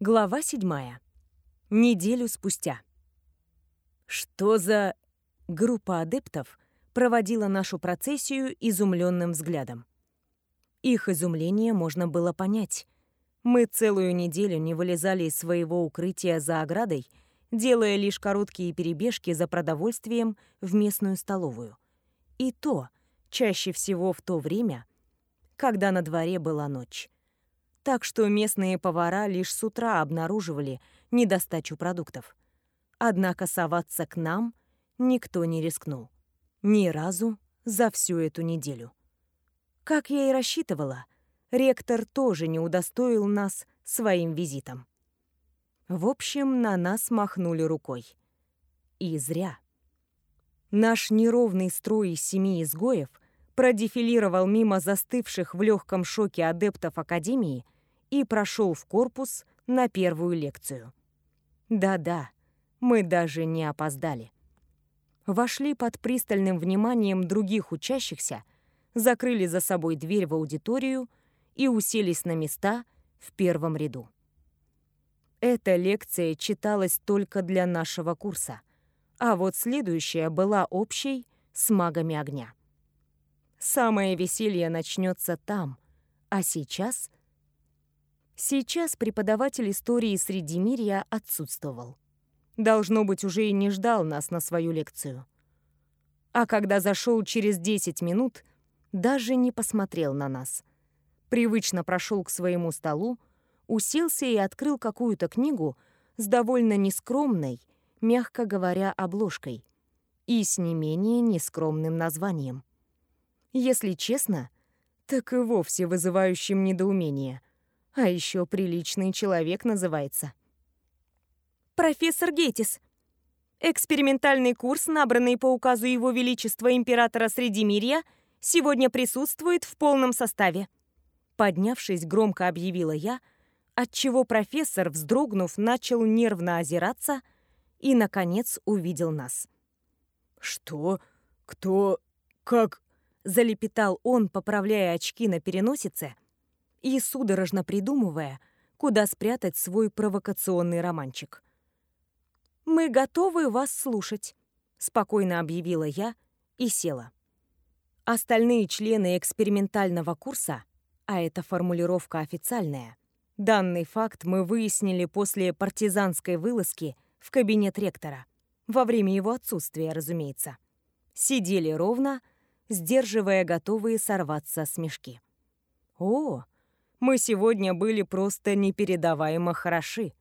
Глава седьмая. Неделю спустя. Что за... Группа адептов проводила нашу процессию изумленным взглядом. Их изумление можно было понять. Мы целую неделю не вылезали из своего укрытия за оградой, делая лишь короткие перебежки за продовольствием в местную столовую. И то, чаще всего в то время, когда на дворе была ночь. Так что местные повара лишь с утра обнаруживали недостачу продуктов. Однако соваться к нам никто не рискнул. Ни разу за всю эту неделю. Как я и рассчитывала, ректор тоже не удостоил нас своим визитом. В общем, на нас махнули рукой. И зря. Наш неровный строй из семи изгоев продефилировал мимо застывших в легком шоке адептов Академии и прошел в корпус на первую лекцию. Да-да, мы даже не опоздали. Вошли под пристальным вниманием других учащихся, закрыли за собой дверь в аудиторию и уселись на места в первом ряду. Эта лекция читалась только для нашего курса, а вот следующая была общей с магами огня. Самое веселье начнется там, а сейчас... Сейчас преподаватель истории Средимирья отсутствовал. Должно быть, уже и не ждал нас на свою лекцию. А когда зашел через 10 минут, даже не посмотрел на нас. Привычно прошел к своему столу, уселся и открыл какую-то книгу с довольно нескромной, мягко говоря, обложкой и с не менее нескромным названием. Если честно, так и вовсе вызывающим недоумение. А еще приличный человек называется. «Профессор Гейтис», Экспериментальный курс, набранный по указу Его Величества Императора Средимирья, сегодня присутствует в полном составе. Поднявшись, громко объявила я, отчего профессор, вздрогнув, начал нервно озираться и, наконец, увидел нас. «Что? Кто? Как?» — залепетал он, поправляя очки на переносице и судорожно придумывая, куда спрятать свой провокационный романчик. «Мы готовы вас слушать», — спокойно объявила я и села. Остальные члены экспериментального курса, а эта формулировка официальная, данный факт мы выяснили после партизанской вылазки в кабинет ректора, во время его отсутствия, разумеется, сидели ровно, сдерживая готовые сорваться смешки. О, мы сегодня были просто непередаваемо хороши.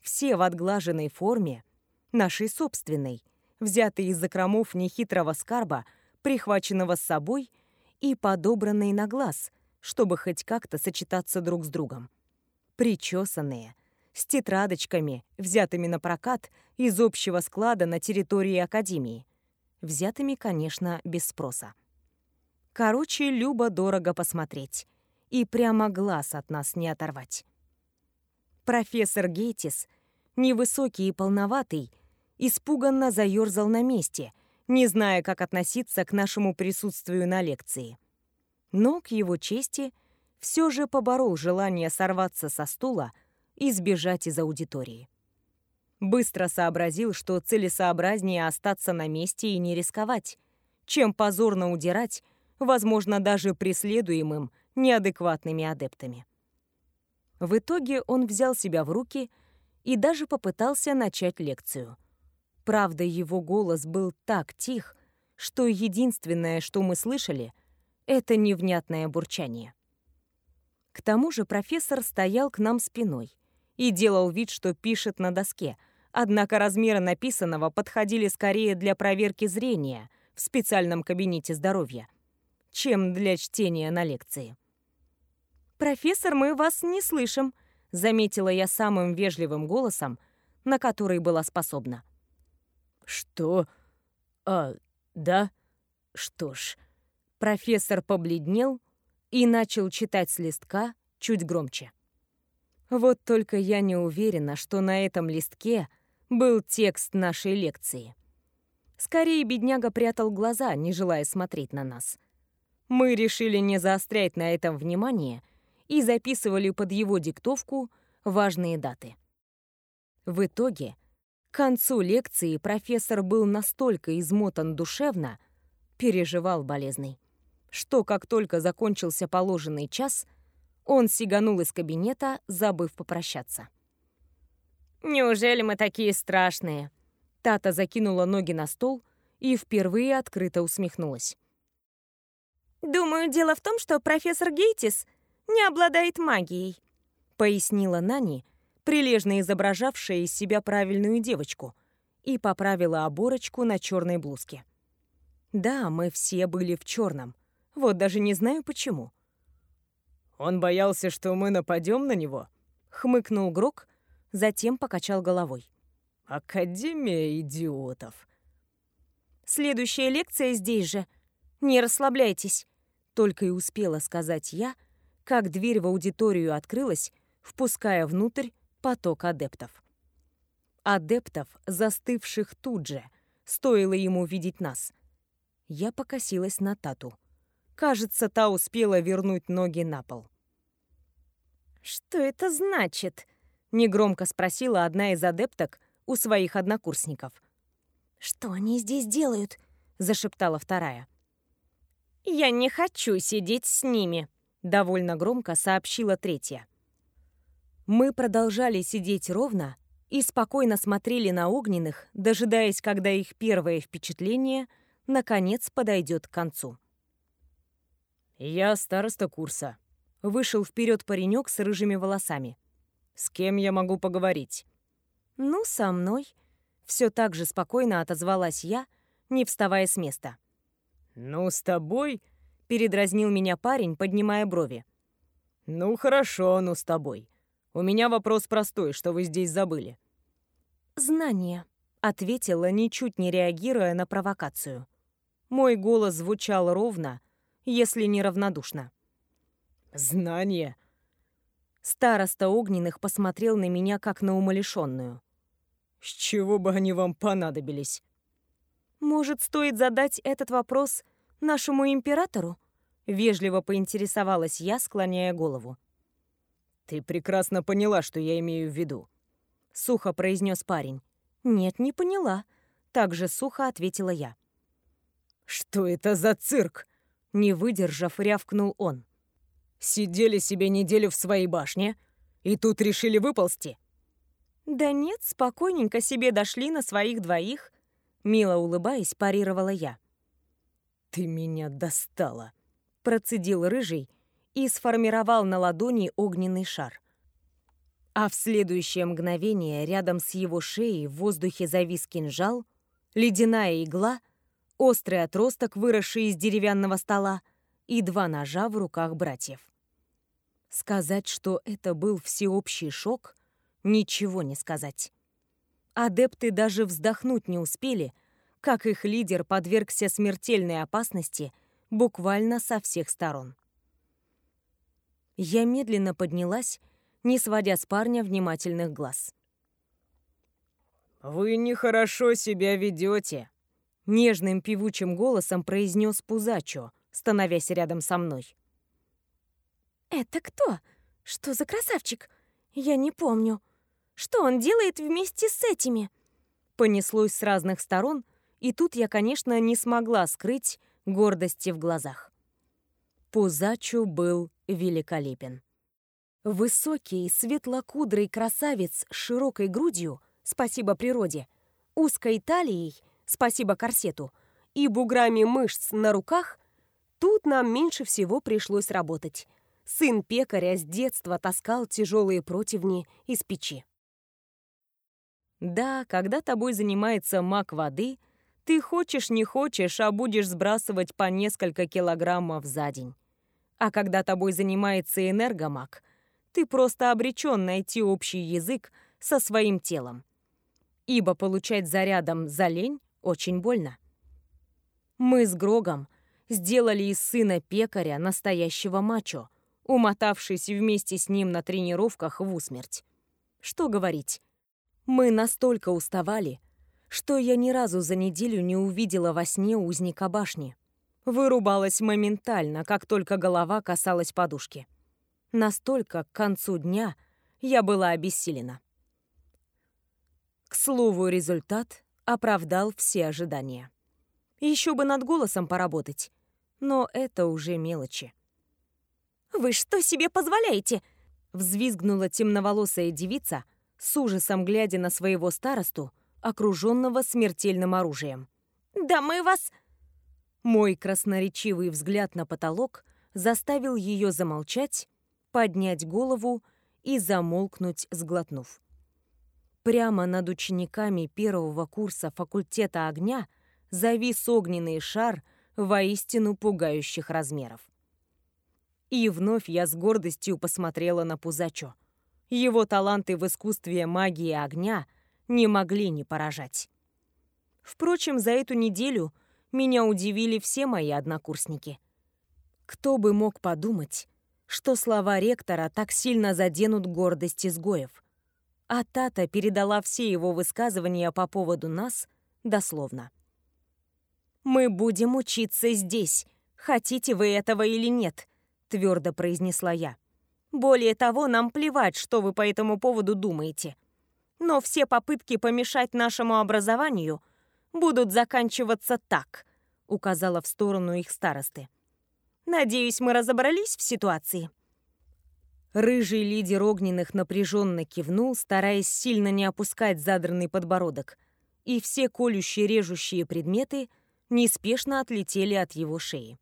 Все в отглаженной форме, нашей собственной, взятой из закромов нехитрого скарба, прихваченного с собой и подобранной на глаз, чтобы хоть как-то сочетаться друг с другом. Причесанные, с тетрадочками, взятыми на прокат из общего склада на территории Академии. Взятыми, конечно, без спроса. Короче, любо дорого посмотреть. И прямо глаз от нас не оторвать. Профессор Гейтис, невысокий и полноватый, испуганно заерзал на месте, не зная, как относиться к нашему присутствию на лекции. Но, к его чести, все же поборол желание сорваться со стула и сбежать из аудитории. Быстро сообразил, что целесообразнее остаться на месте и не рисковать, чем позорно удирать, возможно, даже преследуемым неадекватными адептами. В итоге он взял себя в руки и даже попытался начать лекцию — Правда, его голос был так тих, что единственное, что мы слышали, это невнятное бурчание. К тому же профессор стоял к нам спиной и делал вид, что пишет на доске, однако размеры написанного подходили скорее для проверки зрения в специальном кабинете здоровья, чем для чтения на лекции. «Профессор, мы вас не слышим», — заметила я самым вежливым голосом, на который была способна. «Что? А, да? Что ж...» Профессор побледнел и начал читать с листка чуть громче. Вот только я не уверена, что на этом листке был текст нашей лекции. Скорее, бедняга прятал глаза, не желая смотреть на нас. Мы решили не заострять на этом внимание и записывали под его диктовку важные даты. В итоге, к концу лекции профессор был настолько измотан душевно, переживал болезный, что как только закончился положенный час, он сиганул из кабинета, забыв попрощаться. «Неужели мы такие страшные?» Тата закинула ноги на стол и впервые открыто усмехнулась. «Думаю, дело в том, что профессор Гейтис не обладает магией», пояснила Нани, прилежно изображавшая из себя правильную девочку, и поправила оборочку на черной блузке. Да, мы все были в черном. Вот даже не знаю почему. Он боялся, что мы нападем на него? Хмыкнул Грок, затем покачал головой. Академия идиотов. Следующая лекция здесь же. Не расслабляйтесь. Только и успела сказать я, как дверь в аудиторию открылась, впуская внутрь поток адептов. Адептов, застывших тут же, стоило ему видеть нас. Я покосилась на Тату. Кажется, та успела вернуть ноги на пол. «Что это значит?» — негромко спросила одна из адепток у своих однокурсников. «Что они здесь делают?» — зашептала вторая. «Я не хочу сидеть с ними», — довольно громко сообщила третья. Мы продолжали сидеть ровно и спокойно смотрели на огненных, дожидаясь, когда их первое впечатление наконец подойдет к концу. «Я староста курса», — вышел вперед паренек с рыжими волосами. «С кем я могу поговорить?» «Ну, со мной», — все так же спокойно отозвалась я, не вставая с места. «Ну, с тобой?» — передразнил меня парень, поднимая брови. «Ну, хорошо, ну, с тобой. У меня вопрос простой, что вы здесь забыли?» «Знание», — ответила, ничуть не реагируя на провокацию. Мой голос звучал ровно, если не равнодушно. «Знание?» Староста Огненных посмотрел на меня, как на умалишенную. «С чего бы они вам понадобились?» «Может, стоит задать этот вопрос нашему императору?» Вежливо поинтересовалась я, склоняя голову. «Ты прекрасно поняла, что я имею в виду», — сухо произнес парень. «Нет, не поняла», — так же сухо ответила я. «Что это за цирк?» — не выдержав, рявкнул он. «Сидели себе неделю в своей башне, и тут решили выползти?» «Да нет, спокойненько себе дошли на своих двоих», — мило улыбаясь, парировала я. «Ты меня достала», — процедил рыжий, — и сформировал на ладони огненный шар. А в следующее мгновение рядом с его шеей в воздухе завис кинжал, ледяная игла, острый отросток, выросший из деревянного стола, и два ножа в руках братьев. Сказать, что это был всеобщий шок, ничего не сказать. Адепты даже вздохнуть не успели, как их лидер подвергся смертельной опасности буквально со всех сторон. Я медленно поднялась, не сводя с парня внимательных глаз. «Вы нехорошо себя ведете», — нежным певучим голосом произнес Пузачо, становясь рядом со мной. «Это кто? Что за красавчик? Я не помню. Что он делает вместе с этими?» Понеслось с разных сторон, и тут я, конечно, не смогла скрыть гордости в глазах. Пузачу был великолепен. Высокий, светлокудрый красавец с широкой грудью, спасибо природе, узкой талией, спасибо корсету, и буграми мышц на руках, тут нам меньше всего пришлось работать. Сын пекаря с детства таскал тяжелые противни из печи. Да, когда тобой занимается маг воды, ты хочешь не хочешь, а будешь сбрасывать по несколько килограммов за день. А когда тобой занимается энергомаг, ты просто обречен найти общий язык со своим телом. Ибо получать зарядом за лень очень больно. Мы с Грогом сделали из сына пекаря настоящего мачо, умотавшись вместе с ним на тренировках в усмерть. Что говорить, мы настолько уставали, что я ни разу за неделю не увидела во сне узника башни вырубалась моментально, как только голова касалась подушки. Настолько к концу дня я была обессилена. К слову, результат оправдал все ожидания. Еще бы над голосом поработать, но это уже мелочи. «Вы что себе позволяете?» Взвизгнула темноволосая девица, с ужасом глядя на своего старосту, окруженного смертельным оружием. «Да мы вас...» Мой красноречивый взгляд на потолок заставил ее замолчать, поднять голову и замолкнуть, сглотнув. Прямо над учениками первого курса факультета огня завис огненный шар воистину пугающих размеров. И вновь я с гордостью посмотрела на Пузачо. Его таланты в искусстве магии огня не могли не поражать. Впрочем, за эту неделю меня удивили все мои однокурсники. Кто бы мог подумать, что слова ректора так сильно заденут гордость изгоев. А Тата передала все его высказывания по поводу нас дословно. «Мы будем учиться здесь, хотите вы этого или нет», твердо произнесла я. Более того, нам плевать, что вы по этому поводу думаете. Но все попытки помешать нашему образованию будут заканчиваться так, указала в сторону их старосты. Надеюсь, мы разобрались в ситуации. Рыжий лидер огненных напряженно кивнул, стараясь сильно не опускать задранный подбородок, и все колющие режущие предметы неспешно отлетели от его шеи.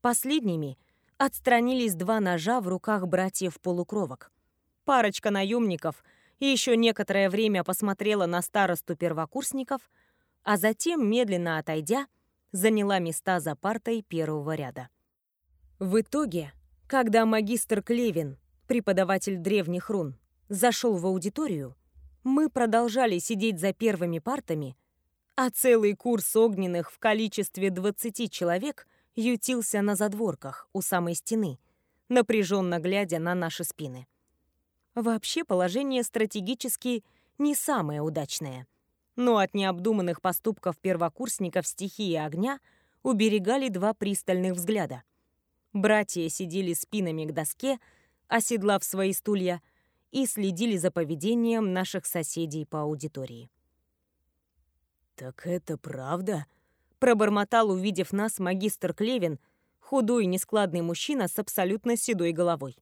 Последними отстранились два ножа в руках братьев-полукровок. Парочка наемников еще некоторое время посмотрела на старосту первокурсников, а затем, медленно отойдя, заняла места за партой первого ряда. В итоге, когда магистр Клевин, преподаватель древних рун, зашел в аудиторию, мы продолжали сидеть за первыми партами, а целый курс огненных в количестве 20 человек ютился на задворках у самой стены, напряженно глядя на наши спины. Вообще положение стратегически не самое удачное. Но от необдуманных поступков первокурсников стихии огня уберегали два пристальных взгляда. Братья сидели спинами к доске, оседлав свои стулья, и следили за поведением наших соседей по аудитории. «Так это правда?» Пробормотал, увидев нас, магистр Клевин, худой нескладный мужчина с абсолютно седой головой.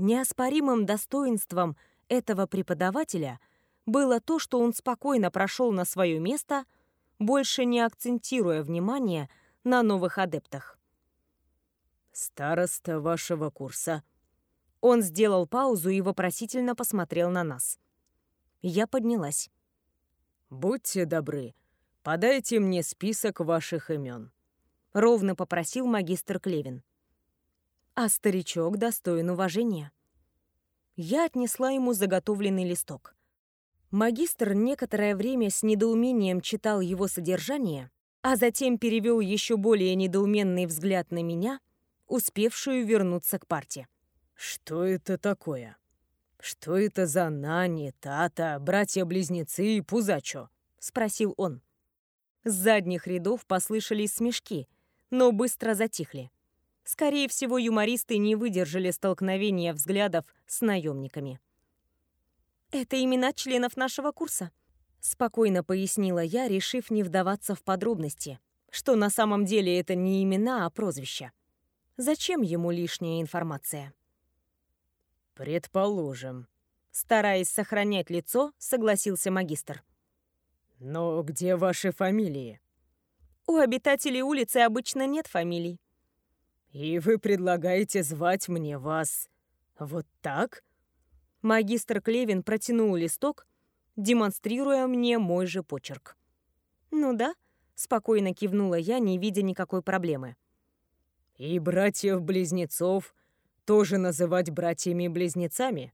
Неоспоримым достоинством этого преподавателя было то, что он спокойно прошел на свое место, больше не акцентируя внимание на новых адептах. «Староста вашего курса». Он сделал паузу и вопросительно посмотрел на нас. Я поднялась. «Будьте добры, «Подайте мне список ваших имен», — ровно попросил магистр Клевин. А старичок достоин уважения. Я отнесла ему заготовленный листок. Магистр некоторое время с недоумением читал его содержание, а затем перевел еще более недоуменный взгляд на меня, успевшую вернуться к парте. «Что это такое? Что это за Нани, Тата, братья-близнецы и Пузачо?» — спросил он. С задних рядов послышались смешки, но быстро затихли. Скорее всего, юмористы не выдержали столкновения взглядов с наемниками. «Это имена членов нашего курса», — спокойно пояснила я, решив не вдаваться в подробности, что на самом деле это не имена, а прозвища. Зачем ему лишняя информация? «Предположим», — стараясь сохранять лицо, согласился магистр. «Но где ваши фамилии?» «У обитателей улицы обычно нет фамилий». «И вы предлагаете звать мне вас вот так?» Магистр Клевин протянул листок, демонстрируя мне мой же почерк. «Ну да», — спокойно кивнула я, не видя никакой проблемы. «И братьев-близнецов тоже называть братьями-близнецами?»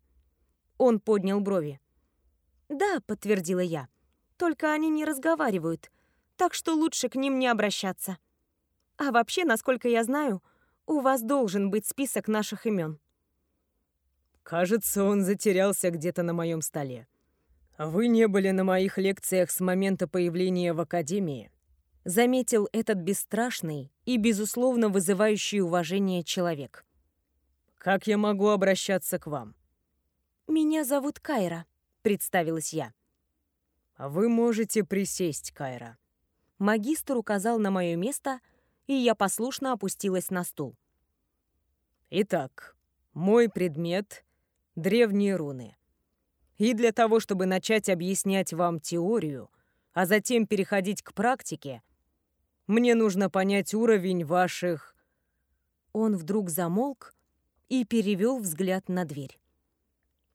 Он поднял брови. «Да», — подтвердила я. Только они не разговаривают, так что лучше к ним не обращаться. А вообще, насколько я знаю, у вас должен быть список наших имен. Кажется, он затерялся где-то на моем столе. Вы не были на моих лекциях с момента появления в Академии. Заметил этот бесстрашный и, безусловно, вызывающий уважение человек. Как я могу обращаться к вам? «Меня зовут Кайра», — представилась я. «Вы можете присесть, Кайра». Магистр указал на мое место, и я послушно опустилась на стул. «Итак, мой предмет — древние руны. И для того, чтобы начать объяснять вам теорию, а затем переходить к практике, мне нужно понять уровень ваших...» Он вдруг замолк и перевел взгляд на дверь.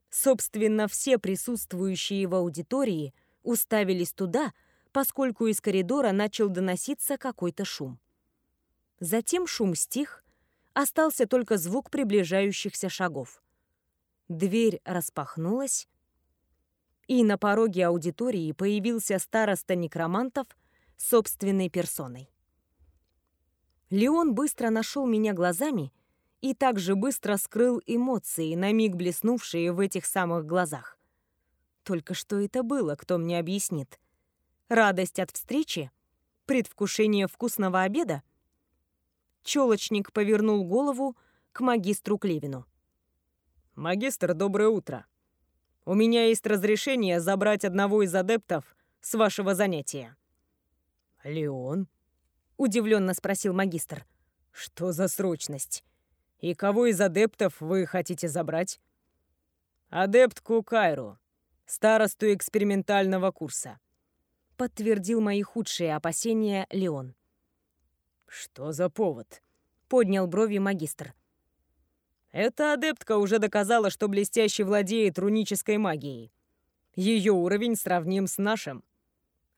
Собственно, все присутствующие в аудитории уставились туда, поскольку из коридора начал доноситься какой-то шум. Затем шум стих, остался только звук приближающихся шагов. Дверь распахнулась, и на пороге аудитории появился староста некромантов собственной персоной. Леон быстро нашел меня глазами и также быстро скрыл эмоции, на миг блеснувшие в этих самых глазах. Только что это было, кто мне объяснит? Радость от встречи? Предвкушение вкусного обеда? Челочник повернул голову к магистру Клевину. «Магистр, доброе утро. У меня есть разрешение забрать одного из адептов с вашего занятия». «Леон?» — удивленно спросил магистр. «Что за срочность? И кого из адептов вы хотите забрать?» «Адептку Кайру, старосту экспериментального курса», — подтвердил мои худшие опасения Леон. «Что за повод?» — поднял брови магистр. «Эта адептка уже доказала, что блестяще владеет рунической магией. Ее уровень сравним с нашим».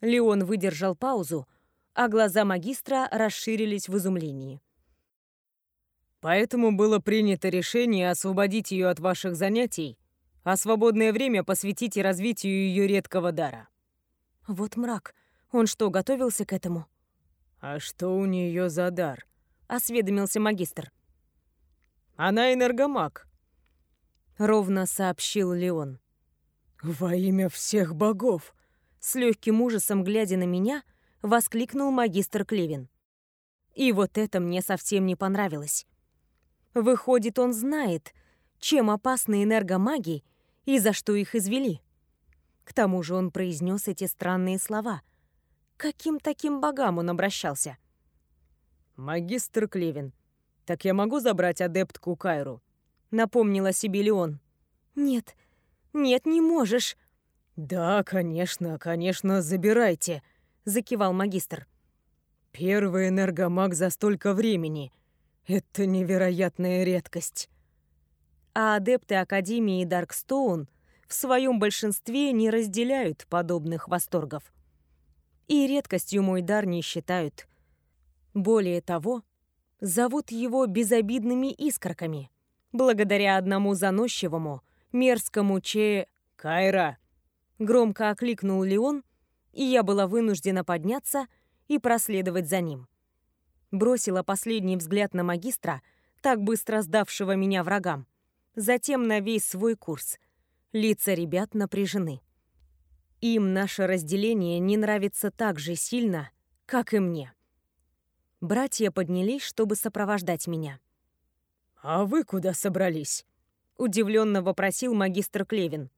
Леон выдержал паузу, а глаза магистра расширились в изумлении. Поэтому было принято решение освободить ее от ваших занятий, а свободное время посвятить и развитию ее редкого дара. Вот мрак. Он что, готовился к этому? А что у нее за дар? Осведомился магистр. Она энергомаг. Ровно сообщил Леон. Во имя всех богов! С легким ужасом глядя на меня, воскликнул магистр Клевин. И вот это мне совсем не понравилось. Выходит, он знает, чем опасны энергомаги и за что их извели. К тому же он произнес эти странные слова. Каким таким богам он обращался? «Магистр Клевин, так я могу забрать адептку Кайру?» Напомнила себе Леон. «Нет, нет, не можешь». «Да, конечно, конечно, забирайте», — закивал магистр. «Первый энергомаг за столько времени. Это невероятная редкость. А адепты Академии Даркстоун в своем большинстве не разделяют подобных восторгов. И редкостью мой дар не считают. Более того, зовут его безобидными искорками, благодаря одному заносчивому, мерзкому че... «Кайра!» Громко окликнул Леон, и я была вынуждена подняться и проследовать за ним бросила последний взгляд на магистра, так быстро сдавшего меня врагам, затем на весь свой курс. Лица ребят напряжены. Им наше разделение не нравится так же сильно, как и мне. Братья поднялись, чтобы сопровождать меня. «А вы куда собрались?» — удивленно вопросил магистр Клевин.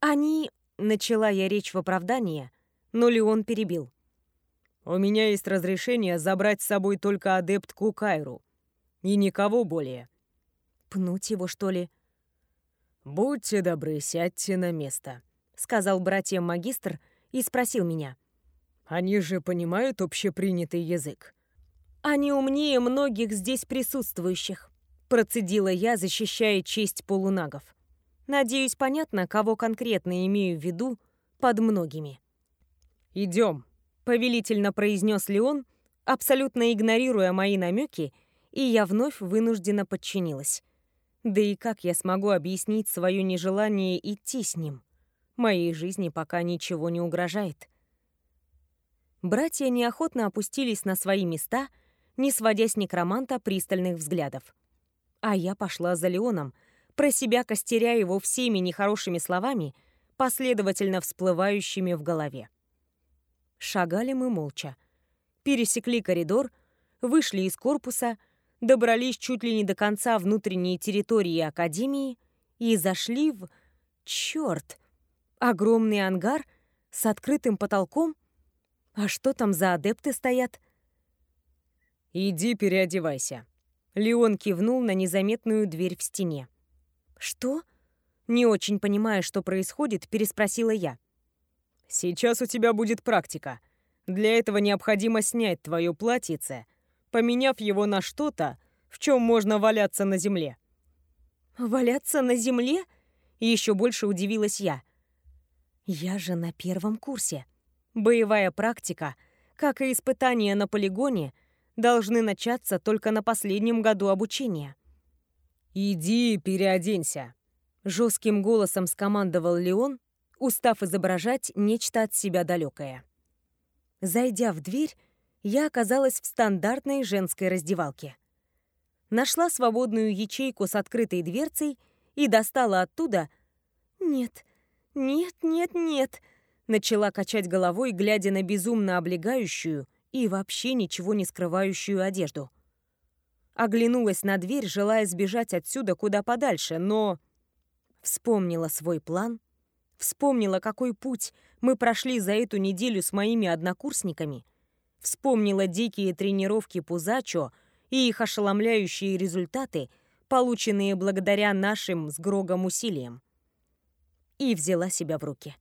«Они...» — начала я речь в оправдание, но Леон перебил. У меня есть разрешение забрать с собой только адептку Кайру. И никого более. Пнуть его, что ли? «Будьте добры, сядьте на место», — сказал братьям магистр и спросил меня. «Они же понимают общепринятый язык». «Они умнее многих здесь присутствующих», — процедила я, защищая честь полунагов. «Надеюсь, понятно, кого конкретно имею в виду под многими». «Идем», повелительно произнес Леон, абсолютно игнорируя мои намеки, и я вновь вынуждена подчинилась. Да и как я смогу объяснить свое нежелание идти с ним? Моей жизни пока ничего не угрожает. Братья неохотно опустились на свои места, не сводя с некроманта пристальных взглядов. А я пошла за Леоном, про себя костеря его всеми нехорошими словами, последовательно всплывающими в голове. Шагали мы молча. Пересекли коридор, вышли из корпуса, добрались чуть ли не до конца внутренней территории Академии и зашли в... Чёрт! Огромный ангар с открытым потолком? А что там за адепты стоят? «Иди переодевайся». Леон кивнул на незаметную дверь в стене. «Что?» Не очень понимая, что происходит, переспросила я. «Сейчас у тебя будет практика. Для этого необходимо снять твое платьице, поменяв его на что-то, в чем можно валяться на земле». «Валяться на земле?» Еще больше удивилась я. «Я же на первом курсе. Боевая практика, как и испытания на полигоне, должны начаться только на последнем году обучения». «Иди переоденься», — жестким голосом скомандовал Леон, устав изображать нечто от себя далекое. Зайдя в дверь, я оказалась в стандартной женской раздевалке. Нашла свободную ячейку с открытой дверцей и достала оттуда... Нет, нет, нет, нет. Начала качать головой, глядя на безумно облегающую и вообще ничего не скрывающую одежду. Оглянулась на дверь, желая сбежать отсюда куда подальше, но... Вспомнила свой план, вспомнила, какой путь мы прошли за эту неделю с моими однокурсниками, вспомнила дикие тренировки Пузачо и их ошеломляющие результаты, полученные благодаря нашим с Грогом усилиям. И взяла себя в руки.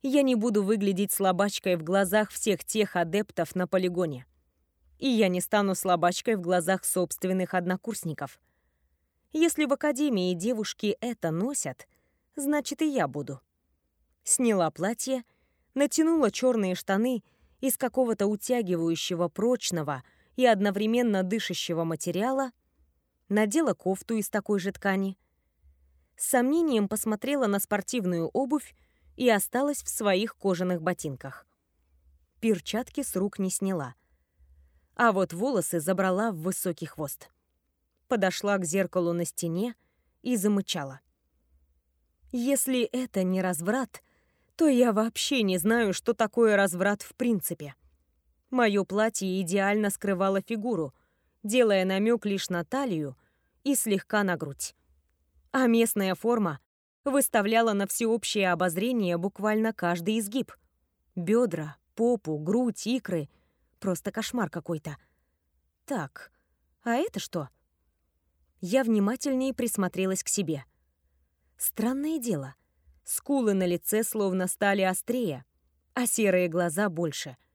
Я не буду выглядеть слабачкой в глазах всех тех адептов на полигоне. И я не стану слабачкой в глазах собственных однокурсников. Если в академии девушки это носят, значит и я буду. Сняла платье, натянула черные штаны из какого-то утягивающего прочного и одновременно дышащего материала, надела кофту из такой же ткани. С сомнением посмотрела на спортивную обувь и осталась в своих кожаных ботинках. Перчатки с рук не сняла. А вот волосы забрала в высокий хвост. Подошла к зеркалу на стене и замычала. Если это не разврат, то я вообще не знаю, что такое разврат в принципе. Мое платье идеально скрывало фигуру, делая намек лишь на талию и слегка на грудь. А местная форма выставляла на всеобщее обозрение буквально каждый изгиб. Бедра, попу, грудь, икры. Просто кошмар какой-то. Так, а это что? Я внимательнее присмотрелась к себе. Странное дело. Скулы на лице словно стали острее, а серые глаза больше —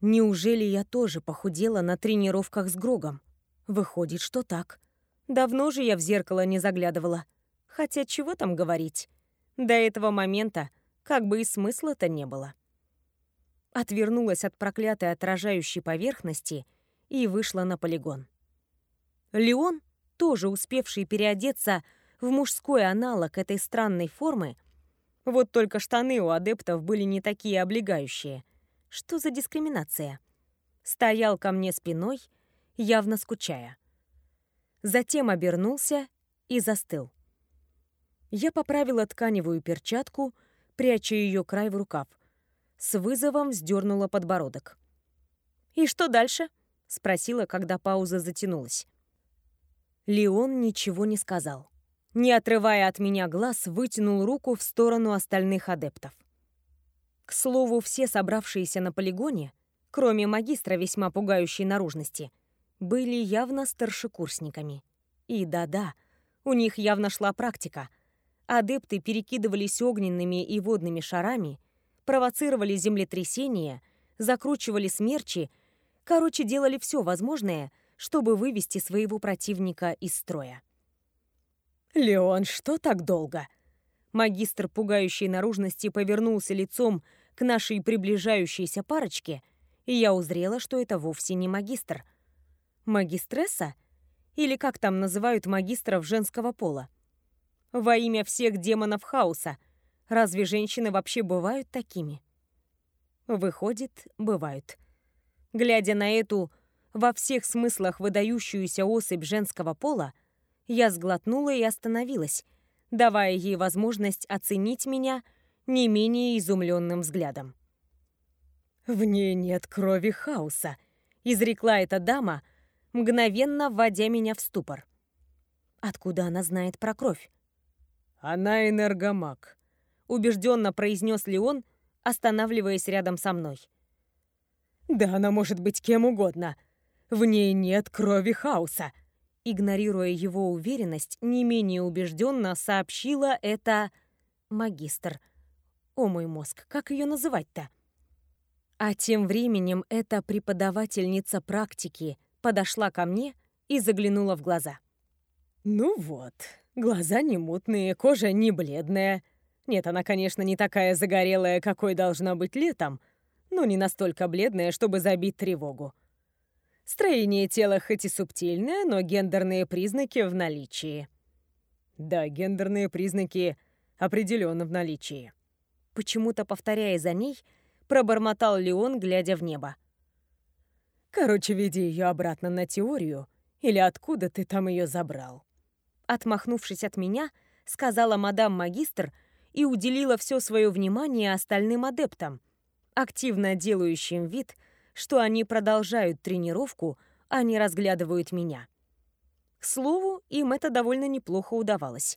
Неужели я тоже похудела на тренировках с Грогом? Выходит, что так. Давно же я в зеркало не заглядывала. Хотя чего там говорить? До этого момента как бы и смысла-то не было. Отвернулась от проклятой отражающей поверхности и вышла на полигон. Леон, тоже успевший переодеться в мужской аналог этой странной формы, вот только штаны у адептов были не такие облегающие, что за дискриминация? Стоял ко мне спиной, явно скучая. Затем обернулся и застыл. Я поправила тканевую перчатку, пряча ее край в рукав. С вызовом вздернула подбородок. «И что дальше?» — спросила, когда пауза затянулась. Леон ничего не сказал. Не отрывая от меня глаз, вытянул руку в сторону остальных адептов. К слову, все собравшиеся на полигоне, кроме магистра весьма пугающей наружности, были явно старшекурсниками. И да-да, у них явно шла практика. Адепты перекидывались огненными и водными шарами, провоцировали землетрясения, закручивали смерчи, короче, делали все возможное, чтобы вывести своего противника из строя. «Леон, что так долго?» Магистр пугающей наружности повернулся лицом к нашей приближающейся парочке, и я узрела, что это вовсе не магистр. Магистресса? Или как там называют магистров женского пола? Во имя всех демонов хаоса. Разве женщины вообще бывают такими? Выходит, бывают. Глядя на эту во всех смыслах выдающуюся особь женского пола, я сглотнула и остановилась, давая ей возможность оценить меня — не менее изумленным взглядом. «В ней нет крови хаоса», — изрекла эта дама, мгновенно вводя меня в ступор. Откуда она знает про кровь? Она энергомаг, убежденно произнес Леон, останавливаясь рядом со мной. Да она может быть кем угодно. В ней нет крови хаоса. Игнорируя его уверенность, не менее убежденно сообщила это магистр. О мой мозг, как ее называть-то? А тем временем эта преподавательница практики подошла ко мне и заглянула в глаза. «Ну вот, глаза не мутные, кожа не бледная. Нет, она, конечно, не такая загорелая, какой должна быть летом, но не настолько бледная, чтобы забить тревогу. Строение тела хоть и субтильное, но гендерные признаки в наличии». «Да, гендерные признаки определенно в наличии». Почему-то, повторяя за ней, пробормотал Леон, глядя в небо. «Короче, веди ее обратно на теорию, или откуда ты там ее забрал?» Отмахнувшись от меня, сказала мадам-магистр и уделила все свое внимание остальным адептам, активно делающим вид, что они продолжают тренировку, а не разглядывают меня. К слову, им это довольно неплохо удавалось.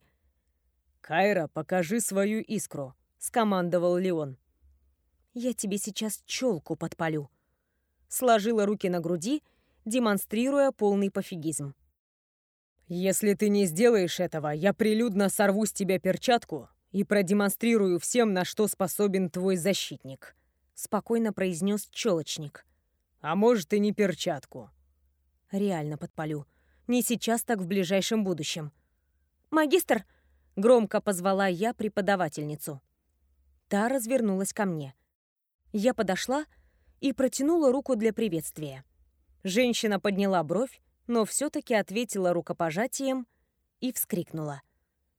«Кайра, покажи свою искру», — скомандовал Леон. «Я тебе сейчас челку подпалю». Сложила руки на груди, демонстрируя полный пофигизм. «Если ты не сделаешь этого, я прилюдно сорву с тебя перчатку и продемонстрирую всем, на что способен твой защитник», — спокойно произнес челочник. «А может, и не перчатку». «Реально подпалю. Не сейчас, так в ближайшем будущем». «Магистр!» — громко позвала я преподавательницу. Та развернулась ко мне. Я подошла и протянула руку для приветствия. Женщина подняла бровь, но все-таки ответила рукопожатием и вскрикнула.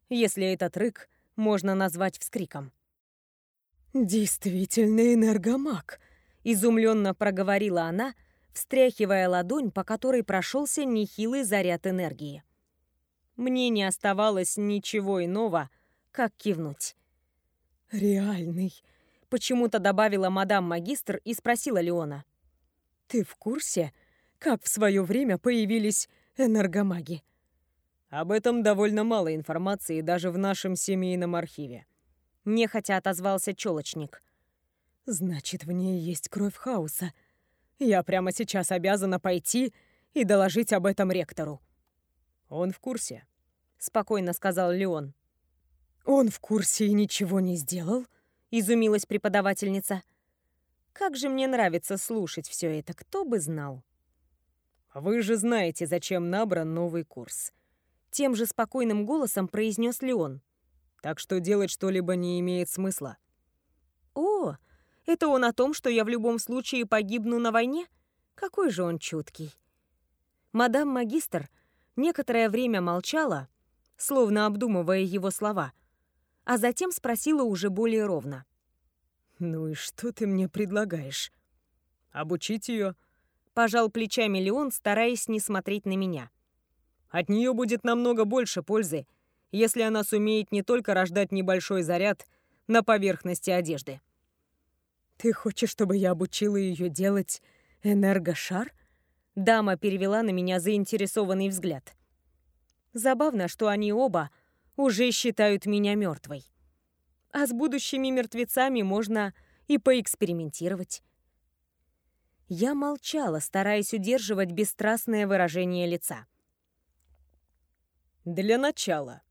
Если этот рык можно назвать вскриком. «Действительно энергомаг», — изумленно проговорила она, встряхивая ладонь, по которой прошелся нехилый заряд энергии. Мне не оставалось ничего иного, как кивнуть. «Реальный», — почему-то добавила мадам-магистр и спросила Леона. «Ты в курсе, как в свое время появились энергомаги. Об этом довольно мало информации даже в нашем семейном архиве. Нехотя отозвался челочник. Значит, в ней есть кровь хаоса. Я прямо сейчас обязана пойти и доложить об этом ректору. Он в курсе, спокойно сказал Леон. Он в курсе и ничего не сделал? Изумилась преподавательница. Как же мне нравится слушать все это, кто бы знал. «Вы же знаете, зачем набран новый курс», — тем же спокойным голосом произнес Леон. «Так что делать что-либо не имеет смысла». «О, это он о том, что я в любом случае погибну на войне? Какой же он чуткий». Мадам-магистр некоторое время молчала, словно обдумывая его слова, а затем спросила уже более ровно. «Ну и что ты мне предлагаешь? Обучить ее Пожал плечами Леон, стараясь не смотреть на меня. От нее будет намного больше пользы, если она сумеет не только рождать небольшой заряд на поверхности одежды. Ты хочешь, чтобы я обучила ее делать энергошар? Дама перевела на меня заинтересованный взгляд. Забавно, что они оба уже считают меня мертвой. А с будущими мертвецами можно и поэкспериментировать. Я молчала, стараясь удерживать бесстрастное выражение лица. «Для начала.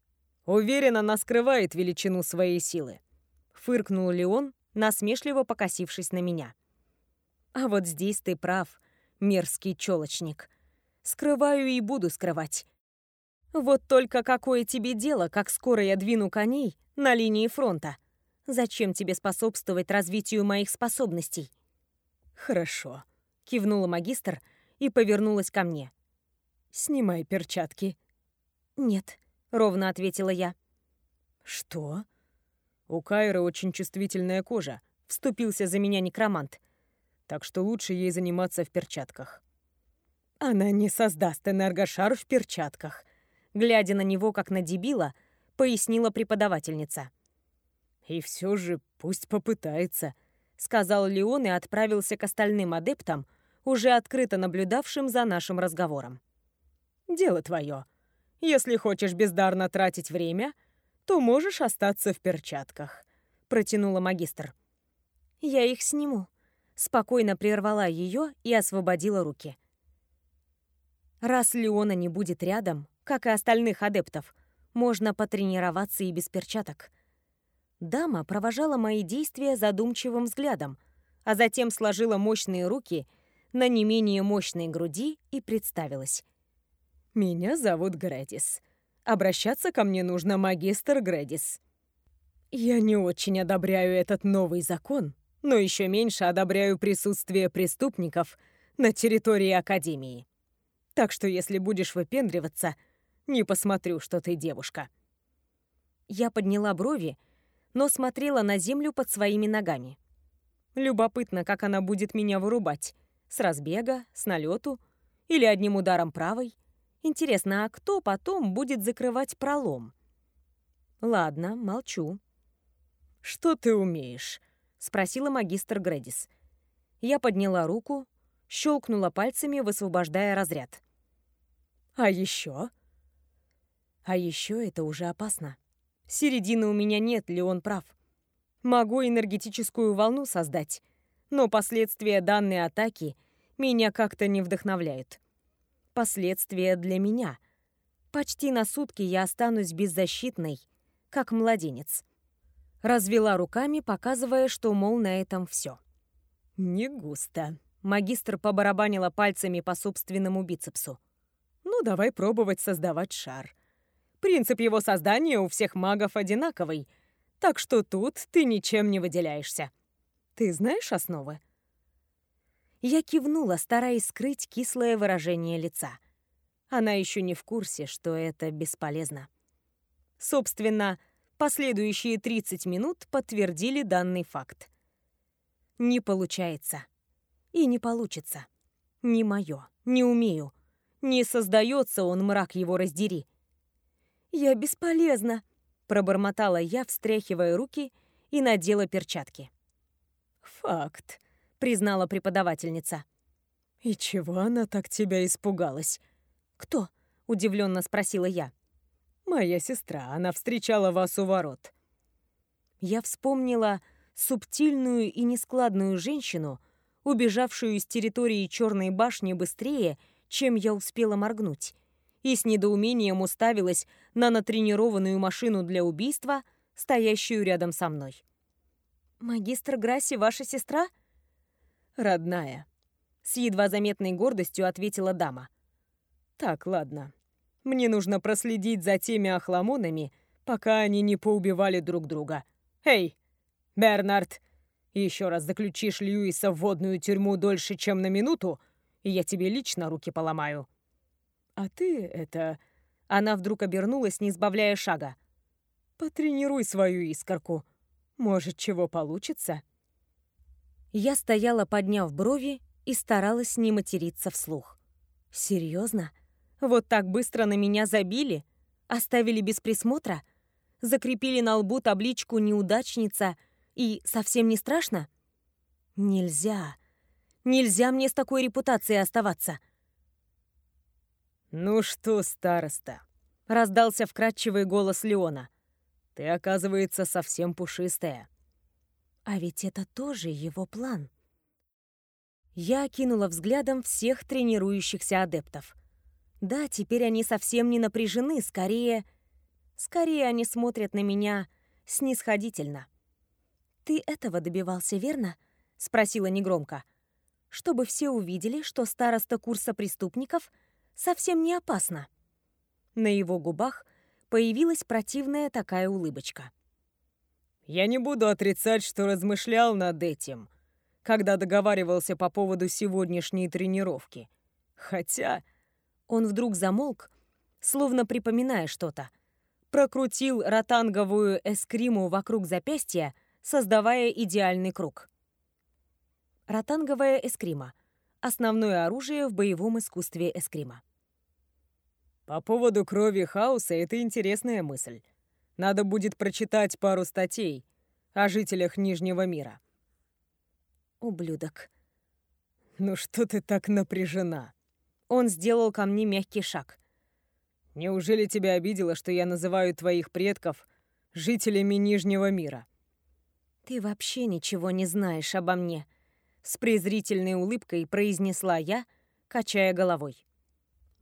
Уверен, она скрывает величину своей силы», — фыркнул Леон, насмешливо покосившись на меня. «А вот здесь ты прав, мерзкий челочник. Скрываю и буду скрывать. Вот только какое тебе дело, как скоро я двину коней на линии фронта? Зачем тебе способствовать развитию моих способностей?» «Хорошо», кивнула магистр и повернулась ко мне. «Снимай перчатки». «Нет», — ровно ответила я. «Что?» «У Кайры очень чувствительная кожа», — вступился за меня некромант. «Так что лучше ей заниматься в перчатках». «Она не создаст энергошар в перчатках», — глядя на него как на дебила, пояснила преподавательница. «И все же пусть попытается», — сказал Леон и отправился к остальным адептам, уже открыто наблюдавшим за нашим разговором. «Дело твое. Если хочешь бездарно тратить время, то можешь остаться в перчатках», — протянула магистр. «Я их сниму», — спокойно прервала ее и освободила руки. Раз Леона не будет рядом, как и остальных адептов, можно потренироваться и без перчаток. Дама провожала мои действия задумчивым взглядом, а затем сложила мощные руки на не менее мощной груди и представилась. «Меня зовут Грэдис. Обращаться ко мне нужно магистр Грэдис. Я не очень одобряю этот новый закон, но еще меньше одобряю присутствие преступников на территории Академии. Так что если будешь выпендриваться, не посмотрю, что ты девушка». Я подняла брови, но смотрела на землю под своими ногами. Любопытно, как она будет меня вырубать. С разбега, с налету или одним ударом правой. Интересно, а кто потом будет закрывать пролом? Ладно, молчу. «Что ты умеешь?» — спросила магистр Грэдис. Я подняла руку, щелкнула пальцами, высвобождая разряд. «А еще?» «А еще это уже опасно. Середины у меня нет, ли он прав. Могу энергетическую волну создать, но последствия данной атаки меня как-то не вдохновляют последствия для меня. Почти на сутки я останусь беззащитной, как младенец. Развела руками, показывая, что, мол, на этом все. Не густо. Магистр побарабанила пальцами по собственному бицепсу. Ну, давай пробовать создавать шар. Принцип его создания у всех магов одинаковый, так что тут ты ничем не выделяешься. Ты знаешь основы? Я кивнула, стараясь скрыть кислое выражение лица. Она еще не в курсе, что это бесполезно. Собственно, последующие 30 минут подтвердили данный факт. Не получается. И не получится. Не мое, не умею. Не создается он, мрак его раздери. «Я бесполезна», — пробормотала я, встряхивая руки и надела перчатки. «Факт», признала преподавательница. «И чего она так тебя испугалась?» «Кто?» — удивленно спросила я. «Моя сестра. Она встречала вас у ворот». Я вспомнила субтильную и нескладную женщину, убежавшую из территории Черной башни быстрее, чем я успела моргнуть, и с недоумением уставилась на натренированную машину для убийства, стоящую рядом со мной. «Магистр Грасси ваша сестра?» родная», — с едва заметной гордостью ответила дама. «Так, ладно. Мне нужно проследить за теми охламонами, пока они не поубивали друг друга. Эй, Бернард, еще раз заключишь Льюиса в водную тюрьму дольше, чем на минуту, и я тебе лично руки поломаю». «А ты это...» Она вдруг обернулась, не сбавляя шага. «Потренируй свою искорку. Может, чего получится?» Я стояла, подняв брови, и старалась не материться вслух. Серьезно? Вот так быстро на меня забили? Оставили без присмотра? Закрепили на лбу табличку «неудачница» и «совсем не страшно»? Нельзя. Нельзя мне с такой репутацией оставаться. «Ну что, староста?» — раздался вкрадчивый голос Леона. «Ты, оказывается, совсем пушистая. А ведь это тоже его план. Я окинула взглядом всех тренирующихся адептов. Да, теперь они совсем не напряжены, скорее... Скорее они смотрят на меня снисходительно. «Ты этого добивался, верно?» — спросила негромко. «Чтобы все увидели, что староста курса преступников совсем не опасно». На его губах появилась противная такая улыбочка. Я не буду отрицать, что размышлял над этим, когда договаривался по поводу сегодняшней тренировки. Хотя он вдруг замолк, словно припоминая что-то. Прокрутил ротанговую эскриму вокруг запястья, создавая идеальный круг. Ротанговая эскрима — основное оружие в боевом искусстве эскрима. По поводу крови хаоса это интересная мысль. Надо будет прочитать пару статей о жителях Нижнего мира. Ублюдок. Ну что ты так напряжена? Он сделал ко мне мягкий шаг. Неужели тебя обидело, что я называю твоих предков жителями Нижнего мира?» «Ты вообще ничего не знаешь обо мне», — с презрительной улыбкой произнесла я, качая головой.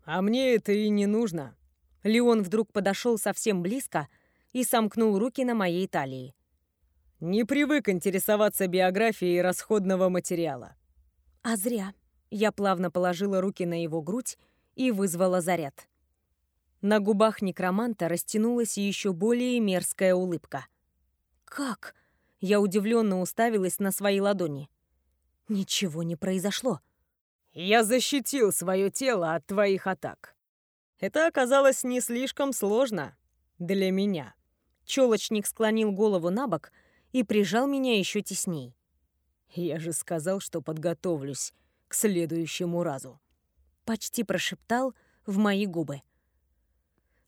«А мне это и не нужно». Леон вдруг подошел совсем близко и сомкнул руки на моей талии. «Не привык интересоваться биографией расходного материала». «А зря». Я плавно положила руки на его грудь и вызвала заряд. На губах некроманта растянулась еще более мерзкая улыбка. «Как?» Я удивленно уставилась на свои ладони. Ничего не произошло. «Я защитил свое тело от твоих атак. Это оказалось не слишком сложно для меня». Челочник склонил голову на бок и прижал меня еще тесней. «Я же сказал, что подготовлюсь к следующему разу». Почти прошептал в мои губы.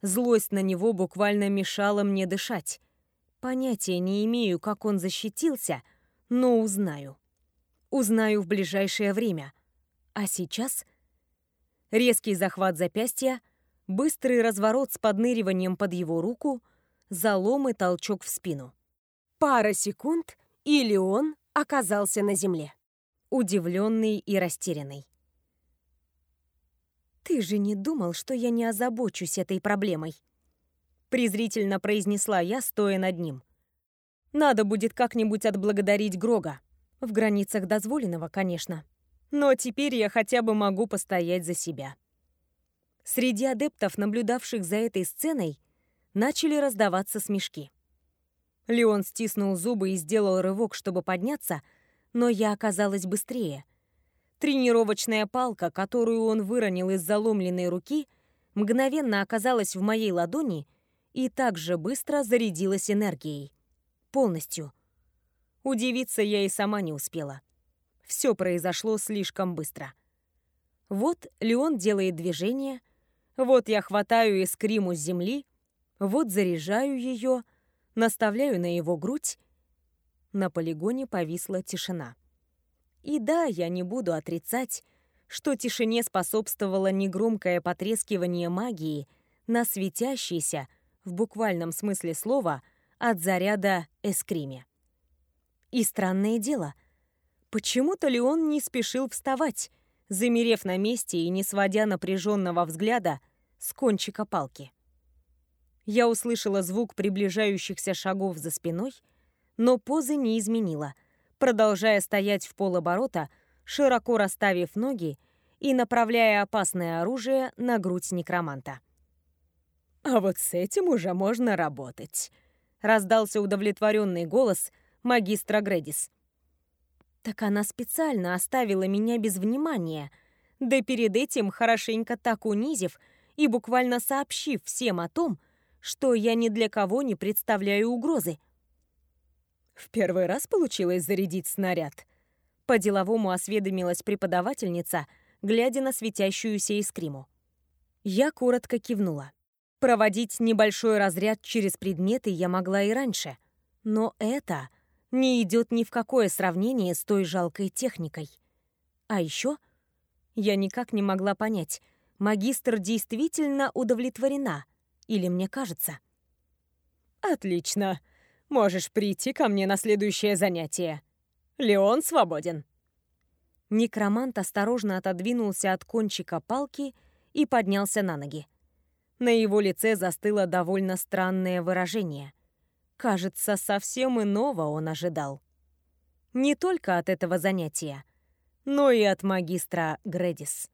Злость на него буквально мешала мне дышать. Понятия не имею, как он защитился, но узнаю. Узнаю в ближайшее время. А сейчас... Резкий захват запястья, быстрый разворот с подныриванием под его руку, залом и толчок в спину. Пара секунд, или он оказался на земле. Удивленный и растерянный. «Ты же не думал, что я не озабочусь этой проблемой?» презрительно произнесла я, стоя над ним. «Надо будет как-нибудь отблагодарить Грога. В границах дозволенного, конечно. Но теперь я хотя бы могу постоять за себя». Среди адептов, наблюдавших за этой сценой, начали раздаваться смешки. Леон стиснул зубы и сделал рывок, чтобы подняться, но я оказалась быстрее — Тренировочная палка, которую он выронил из заломленной руки, мгновенно оказалась в моей ладони и также быстро зарядилась энергией. Полностью. Удивиться я и сама не успела. Все произошло слишком быстро. Вот Леон делает движение, вот я хватаю эскриму с земли, вот заряжаю ее, наставляю на его грудь. На полигоне повисла тишина. И да, я не буду отрицать, что тишине способствовало негромкое потрескивание магии на светящейся, в буквальном смысле слова, от заряда эскриме. И странное дело, почему-то Леон не спешил вставать, замерев на месте и не сводя напряженного взгляда с кончика палки. Я услышала звук приближающихся шагов за спиной, но позы не изменила — продолжая стоять в полоборота, широко расставив ноги и направляя опасное оружие на грудь некроманта. «А вот с этим уже можно работать», — раздался удовлетворенный голос магистра Гредис. «Так она специально оставила меня без внимания, да перед этим хорошенько так унизив и буквально сообщив всем о том, что я ни для кого не представляю угрозы». В первый раз получилось зарядить снаряд. По-деловому осведомилась преподавательница, глядя на светящуюся искриму. Я коротко кивнула. Проводить небольшой разряд через предметы я могла и раньше. Но это не идет ни в какое сравнение с той жалкой техникой. А еще я никак не могла понять, магистр действительно удовлетворена, или мне кажется. «Отлично!» Можешь прийти ко мне на следующее занятие. Леон свободен». Некромант осторожно отодвинулся от кончика палки и поднялся на ноги. На его лице застыло довольно странное выражение. Кажется, совсем иного он ожидал. Не только от этого занятия, но и от магистра Гредис.